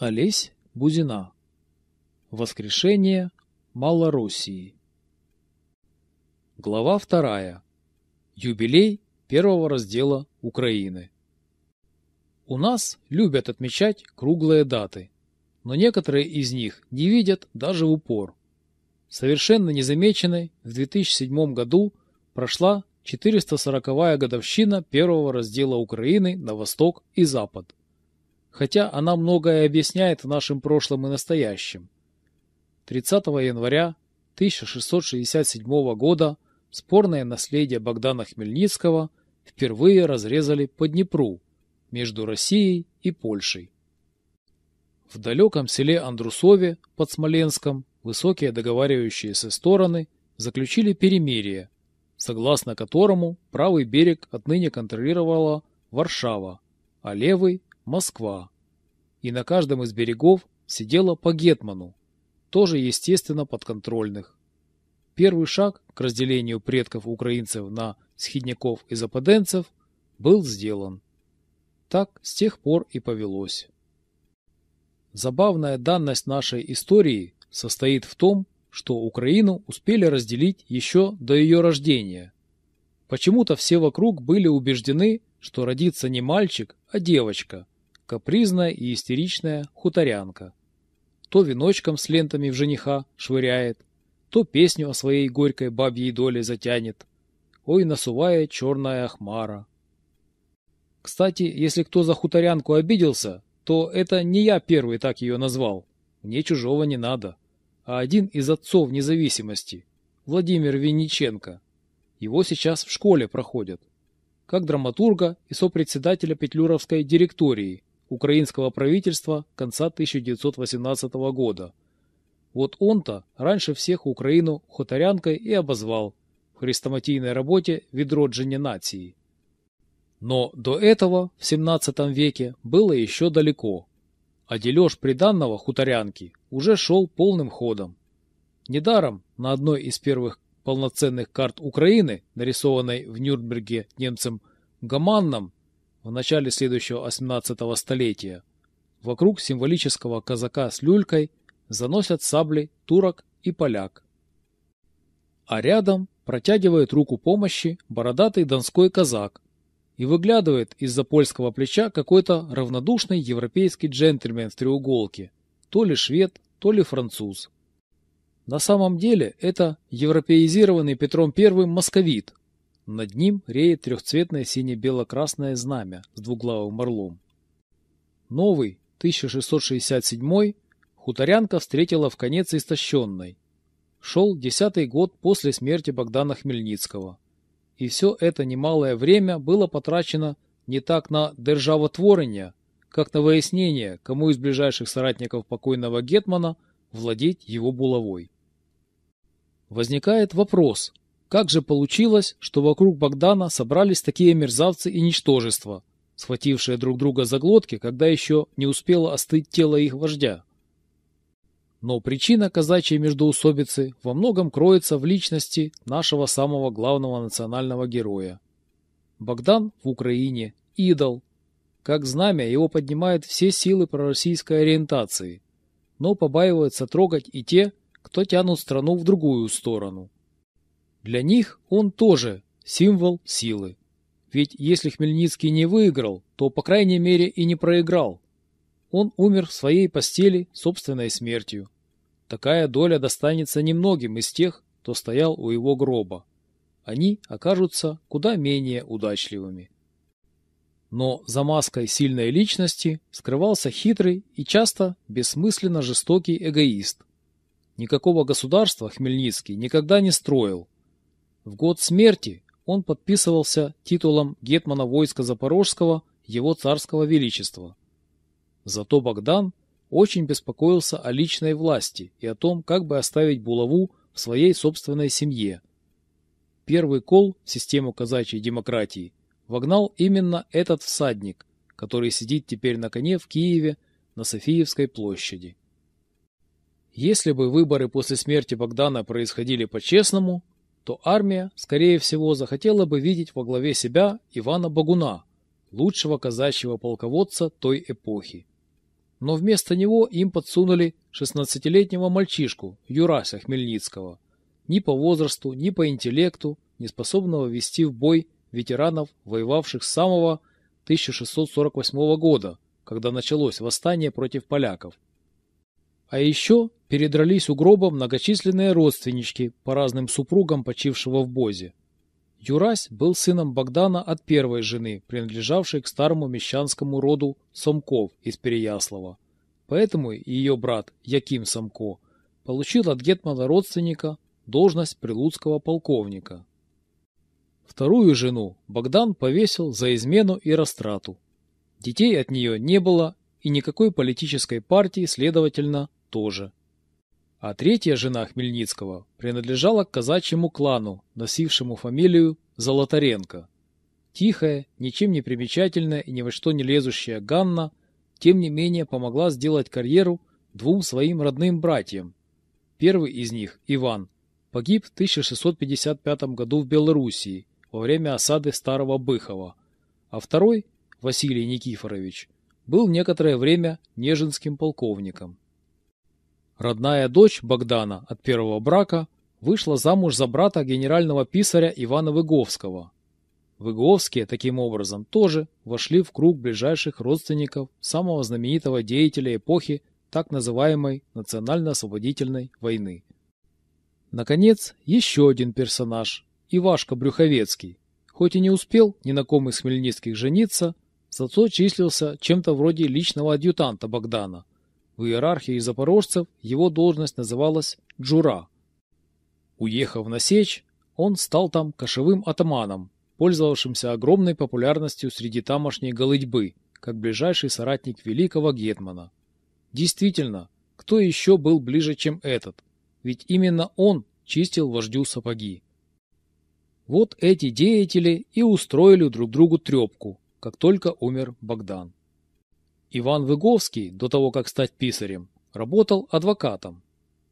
Олесь Бузина. Воскрешение Малороссии. Глава вторая. Юбилей первого раздела Украины. У нас любят отмечать круглые даты, но некоторые из них не видят даже в упор. Совершенно незамеченной в 2007 году прошла 440-я годовщина первого раздела Украины на восток и запад. Хотя она многое объясняет в нашем прошлом и настоящем. 30 января 1667 года спорное наследие Богдана Хмельницкого впервые разрезали по Днепру между Россией и Польшей. В далеком селе Андрусове под Смоленском высокие договаривающиеся стороны заключили перемирие, согласно которому правый берег отныне контролировала Варшава, а левый – Москва. И на каждом из берегов сидело по гетману, тоже естественно подконтрольных. Первый шаг к разделению предков украинцев на схидняков и западенцев был сделан. Так с тех пор и повелось. Забавная данность нашей истории состоит в том, что Украину успели разделить еще до ее рождения. Почему-то все вокруг были убеждены, что родится не мальчик, а девочка, капризная и истеричная хуторянка. То веночком с лентами в жениха швыряет, то песню о своей горькой бабьей доле затянет. Ой, насувая черная хмара. Кстати, если кто за хуторянку обиделся, то это не я первый так ее назвал. Мне чужого не надо а один из отцов независимости, Владимир Винниченко. Его сейчас в школе проходят. Как драматурга и сопредседателя Петлюровской директории украинского правительства конца 1918 года. Вот он-то раньше всех Украину хуторянкой и обозвал в хрестоматийной работе «Ведроджине нации». Но до этого, в 17 веке, было еще далеко а дележ приданного хуторянки уже шел полным ходом. Недаром на одной из первых полноценных карт Украины, нарисованной в Нюрнберге немцем Гаманном в начале следующего 18 столетия, вокруг символического казака с люлькой заносят сабли турок и поляк. А рядом протягивает руку помощи бородатый донской казак и выглядывает из-за польского плеча какой-то равнодушный европейский джентльмен в треуголке, то ли швед, то ли француз. На самом деле это европеизированный Петром I московит. Над ним реет трехцветное сине-бело-красное знамя с двуглавым орлом. Новый, 1667 хуторянка встретила в конец истощенной. Шел десятый год после смерти Богдана Хмельницкого и все это немалое время было потрачено не так на державотворение, как на выяснение, кому из ближайших соратников покойного Гетмана владеть его булавой. Возникает вопрос, как же получилось, что вокруг Богдана собрались такие мерзавцы и ничтожества, схватившие друг друга за глотки, когда еще не успело остыть тело их вождя? Но причина казачьей междоусобицы во многом кроется в личности нашего самого главного национального героя. Богдан в Украине – идол. Как знамя его поднимают все силы пророссийской ориентации, но побаиваются трогать и те, кто тянут страну в другую сторону. Для них он тоже символ силы. Ведь если Хмельницкий не выиграл, то, по крайней мере, и не проиграл. Он умер в своей постели собственной смертью. Такая доля достанется немногим из тех, кто стоял у его гроба. Они окажутся куда менее удачливыми. Но за маской сильной личности скрывался хитрый и часто бессмысленно жестокий эгоист. Никакого государства Хмельницкий никогда не строил. В год смерти он подписывался титулом гетмана войска Запорожского его царского величества. Зато Богдан очень беспокоился о личной власти и о том, как бы оставить булаву в своей собственной семье. Первый кол в систему казачьей демократии вогнал именно этот всадник, который сидит теперь на коне в Киеве на Софиевской площади. Если бы выборы после смерти Богдана происходили по-честному, то армия, скорее всего, захотела бы видеть во главе себя Ивана Багуна, лучшего казачьего полководца той эпохи. но вместо него им подсунули 16-летнего мальчишку Юрася Хмельницкого, ни по возрасту, ни по интеллекту, не способного вести в бой ветеранов, воевавших с самого 1648 года, когда началось восстание против поляков. А еще передрались у гроба многочисленные родственнички по разным супругам почившего в Бозе. Юрась был сыном Богдана от первой жены, принадлежавшей к старому мещанскому роду Сомков из Переяслава. Поэтому ее брат Яким Самко получил от гетмана родственника должность прилуцкого полковника. Вторую жену Богдан повесил за измену и растрату. Детей от нее не было и никакой политической партии, следовательно, тоже. А третья жена Хмельницкого принадлежала к казачьему клану, носившему фамилию Золотаренко. Тихая, ничем не примечательная и ни во что не лезущая Ганна, тем не менее помогла сделать карьеру двум своим родным братьям. Первый из них, Иван, погиб в 1655 году в Белоруссии во время осады Старого Быхова, а второй, Василий Никифорович, был некоторое время неженским полковником. Родная дочь Богдана от первого брака вышла замуж за брата генерального писаря Ивана Выговского. Выговские, таким образом, тоже вошли в круг ближайших родственников самого знаменитого деятеля эпохи так называемой национально-освободительной войны. Наконец, еще один персонаж – Ивашка Брюховецкий. Хоть и не успел ни на ком из Хмельницких жениться, зато числился чем-то вроде личного адъютанта Богдана, в иерархии запорожцев его должность называлась Джура. Уехав на Сечь, он стал там кошевым атаманом, пользовавшимся огромной популярностью среди тамошней голытьбы, как ближайший соратник великого Гетмана. Действительно, кто еще был ближе, чем этот? Ведь именно он чистил вождю сапоги. Вот эти деятели и устроили друг другу трепку, как только умер Богдан. Иван Выговский, до того как стать писарем, работал адвокатом.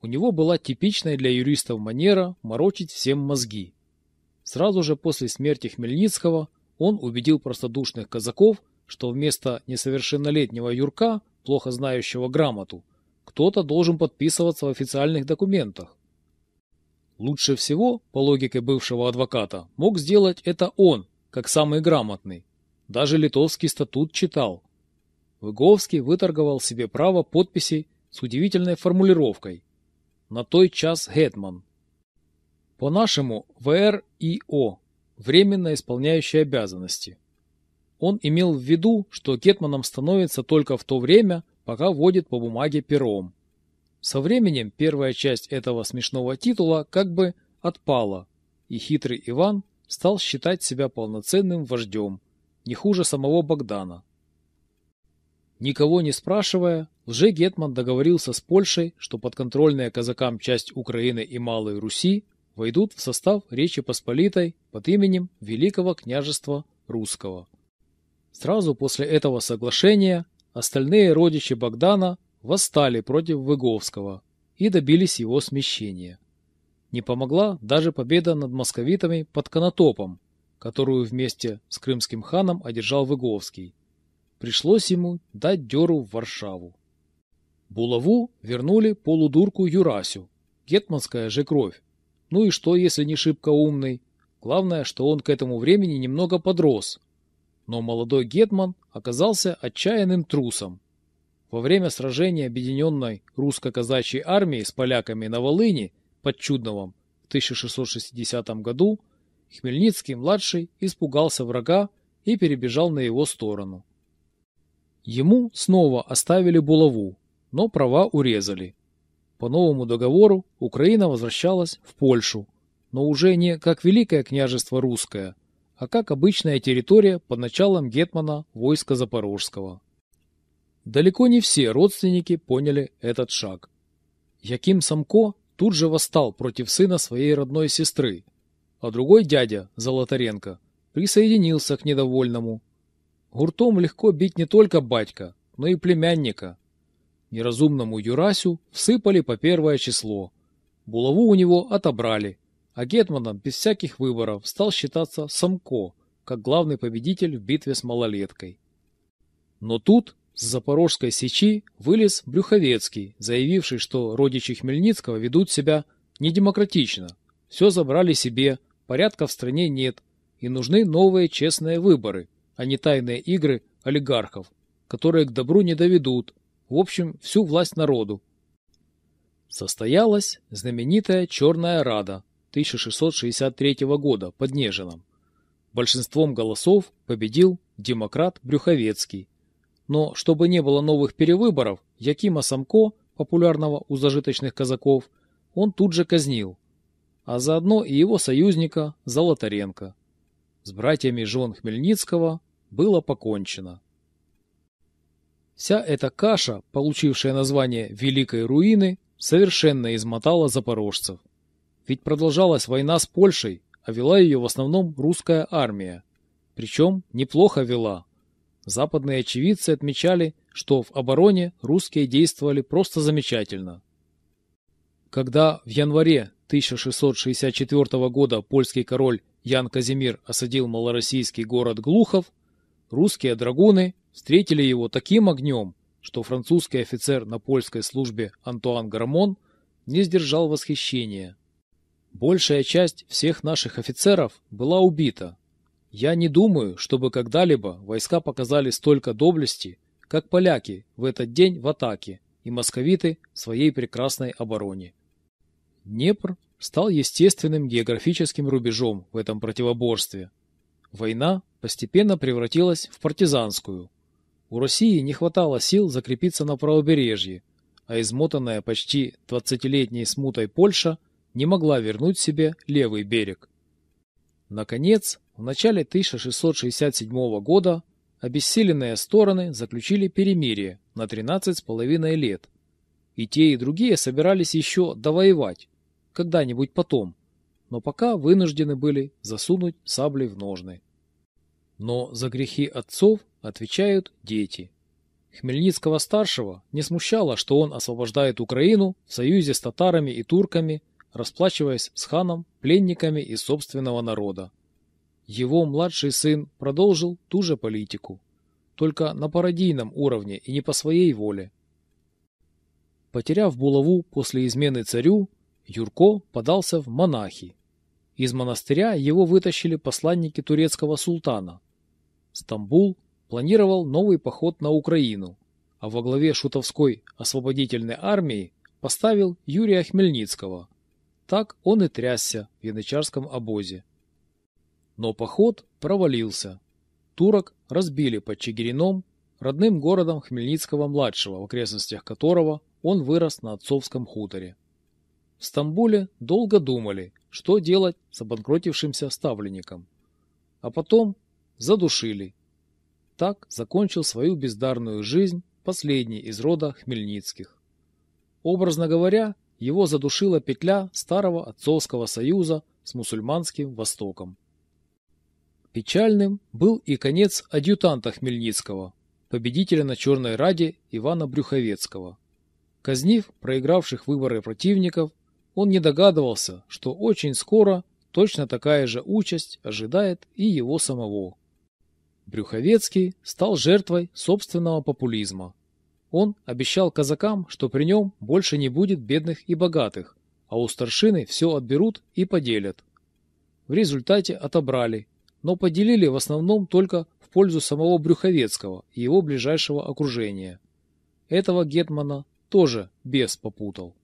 У него была типичная для юристов манера морочить всем мозги. Сразу же после смерти Хмельницкого он убедил простодушных казаков, что вместо несовершеннолетнего Юрка, плохо знающего грамоту, кто-то должен подписываться в официальных документах. Лучше всего, по логике бывшего адвоката, мог сделать это он, как самый грамотный. Даже литовский статут читал – Выговский выторговал себе право подписи с удивительной формулировкой «На той час Гетман». По-нашему ВРИО – временно исполняющий обязанности. Он имел в виду, что Гетманом становится только в то время, пока водит по бумаге пером. Со временем первая часть этого смешного титула как бы отпала, и хитрый Иван стал считать себя полноценным вождем, не хуже самого Богдана. Никого не спрашивая, лже-гетман договорился с Польшей, что подконтрольная казакам часть Украины и Малой Руси войдут в состав Речи Посполитой под именем Великого княжества Русского. Сразу после этого соглашения остальные родичи Богдана восстали против Выговского и добились его смещения. Не помогла даже победа над московитами под Конотопом, которую вместе с крымским ханом одержал Выговский. Пришлось ему дать дёру в Варшаву. Булаву вернули полудурку Юрасю. Гетманская же кровь. Ну и что, если не шибко умный? Главное, что он к этому времени немного подрос. Но молодой Гетман оказался отчаянным трусом. Во время сражения объединенной русско-казачьей армии с поляками на Волыни под Чудновом в 1660 году Хмельницкий-младший испугался врага и перебежал на его сторону. Ему снова оставили булаву, но права урезали. По новому договору Украина возвращалась в Польшу, но уже не как Великое княжество русское, а как обычная территория под началом гетмана войска Запорожского. Далеко не все родственники поняли этот шаг. Яким Самко тут же восстал против сына своей родной сестры, а другой дядя, Золотаренко, присоединился к недовольному Гуртом легко бить не только батька, но и племянника. Неразумному Юрасю всыпали по первое число. Булаву у него отобрали, а Гетманом без всяких выборов стал считаться Самко, как главный победитель в битве с малолеткой. Но тут С Запорожской сечи вылез Брюховецкий, заявивший, что родичи Хмельницкого ведут себя недемократично. Все забрали себе, порядка в стране нет, и нужны новые честные выборы, а не тайные игры олигархов, которые к добру не доведут, в общем, всю власть народу. Состоялась знаменитая Черная Рада 1663 года под Нежином. Большинством голосов победил демократ Брюховецкий. Но чтобы не было новых перевыборов, Якима Самко, популярного у зажиточных казаков, он тут же казнил. А заодно и его союзника Золотаренко. С братьями жен Хмельницкого было покончено. Вся эта каша, получившая название «Великой руины», совершенно измотала запорожцев. Ведь продолжалась война с Польшей, а вела ее в основном русская армия. Причем неплохо вела. Западные очевидцы отмечали, что в обороне русские действовали просто замечательно. Когда в январе 1664 года польский король Ян Казимир осадил малороссийский город Глухов, русские драгуны встретили его таким огнем, что французский офицер на польской службе Антуан Гармон не сдержал восхищения. Большая часть всех наших офицеров была убита. Я не думаю, чтобы когда-либо войска показали столько доблести, как поляки в этот день в атаке и московиты в своей прекрасной обороне. Днепр стал естественным географическим рубежом в этом противоборстве. Война постепенно превратилась в партизанскую. У России не хватало сил закрепиться на правобережье, а измотанная почти 20-летней смутой Польша не могла вернуть себе левый берег. Наконец, в начале 1667 года обессиленные стороны заключили перемирие на 13,5 лет. И те, и другие собирались еще довоевать, когда-нибудь потом, но пока вынуждены были засунуть сабли в ножны. Но за грехи отцов отвечают дети. Хмельницкого-старшего не смущало, что он освобождает Украину в союзе с татарами и турками, расплачиваясь с ханом пленниками из собственного народа. Его младший сын продолжил ту же политику, только на пародийном уровне и не по своей воле. Потеряв булаву после измены царю, Юрко подался в монахи. Из монастыря его вытащили посланники турецкого султана. Стамбул планировал новый поход на Украину, а во главе шутовской освободительной армии поставил Юрия Хмельницкого. Так он и трясся в янычарском обозе. Но поход провалился. Турок разбили под Чигирином, родным городом Хмельницкого-младшего, в окрестностях которого он вырос на отцовском хуторе. В Стамбуле долго думали, что делать с обанкротившимся ставленником. А потом задушили так закончил свою бездарную жизнь последний из рода Хмельницких. Образно говоря, его задушила петля старого отцовского союза с мусульманским Востоком. Печальным был и конец адъютанта Хмельницкого, победителя на Черной Раде Ивана Брюховецкого. Казнив проигравших выборы противников, он не догадывался, что очень скоро точно такая же участь ожидает и его самого. Брюховецкий стал жертвой собственного популизма. Он обещал казакам, что при нем больше не будет бедных и богатых, а у старшины все отберут и поделят. В результате отобрали, но поделили в основном только в пользу самого Брюховецкого и его ближайшего окружения. Этого гетмана тоже бес попутал.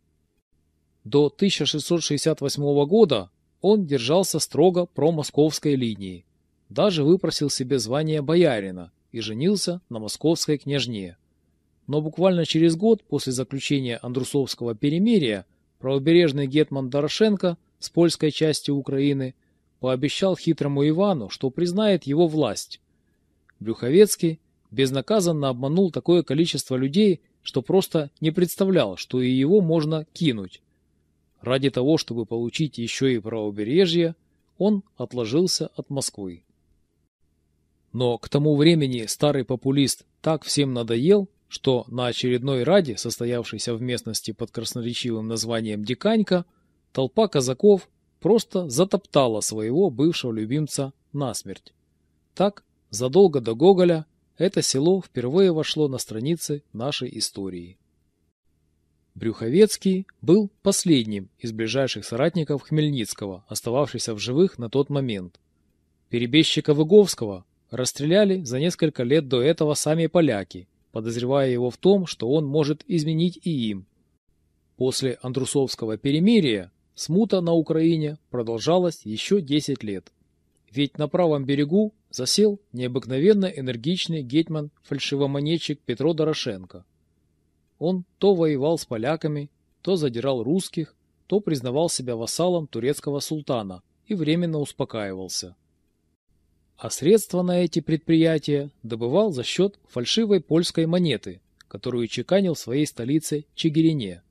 До 1668 года он держался строго про московской линии, даже выпросил себе звание боярина и женился на московской княжне. Но буквально через год после заключения Андрусовского перемирия правобережный гетман Дорошенко с польской части Украины пообещал хитрому Ивану, что признает его власть. Брюховецкий безнаказанно обманул такое количество людей, что просто не представлял, что и его можно кинуть. Ради того, чтобы получить еще и правобережье, он отложился от Москвы. Но к тому времени старый популист так всем надоел, что на очередной раде, состоявшейся в местности под красноречивым названием Диканька, толпа казаков просто затоптала своего бывшего любимца насмерть. Так, задолго до Гоголя, это село впервые вошло на страницы нашей истории. Брюховецкий был последним из ближайших соратников Хмельницкого, остававшийся в живых на тот момент. Перебежчика Выговского расстреляли за несколько лет до этого сами поляки, подозревая его в том, что он может изменить и им. После Андрусовского перемирия смута на Украине продолжалась еще 10 лет. Ведь на правом берегу засел необыкновенно энергичный гетман-фальшивомонетчик Петро Дорошенко. Он то воевал с поляками, то задирал русских, то признавал себя вассалом турецкого султана и временно успокаивался. А средства на эти предприятия добывал за счет фальшивой польской монеты, которую чеканил в своей столице Чигирине.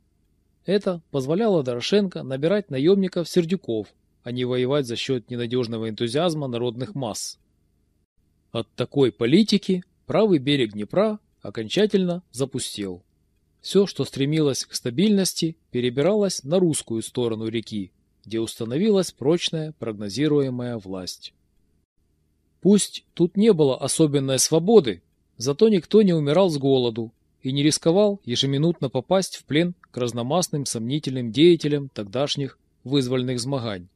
Это позволяло Дорошенко набирать наемников-сердюков, а не воевать за счет ненадежного энтузиазма народных масс. От такой политики правый берег Днепра окончательно запустел. Все, что стремилось к стабильности, перебиралось на русскую сторону реки, где установилась прочная прогнозируемая власть. Пусть тут не было особенной свободы, зато никто не умирал с голоду и не рисковал ежеминутно попасть в плен к разномастным сомнительным деятелям тогдашних вызвольных змагань.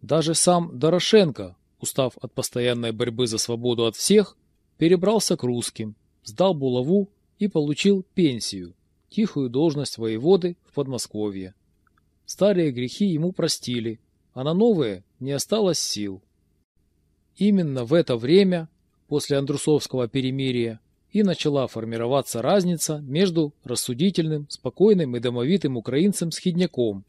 Даже сам Дорошенко, устав от постоянной борьбы за свободу от всех, перебрался к русским, сдал булаву и получил пенсию, тихую должность воеводы в Подмосковье. Старые грехи ему простили, а на новые не осталось сил. Именно в это время, после Андрусовского перемирия, и начала формироваться разница между рассудительным, спокойным и домовитым украинцем Схидняком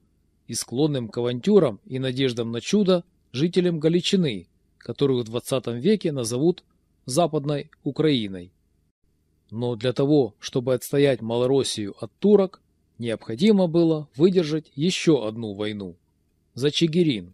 и склонным к авантюрам и надеждам на чудо жителям Галичины, которую в 20 веке назовут Западной Украиной. Но для того, чтобы отстоять Малороссию от турок, необходимо было выдержать еще одну войну – за Чигирин.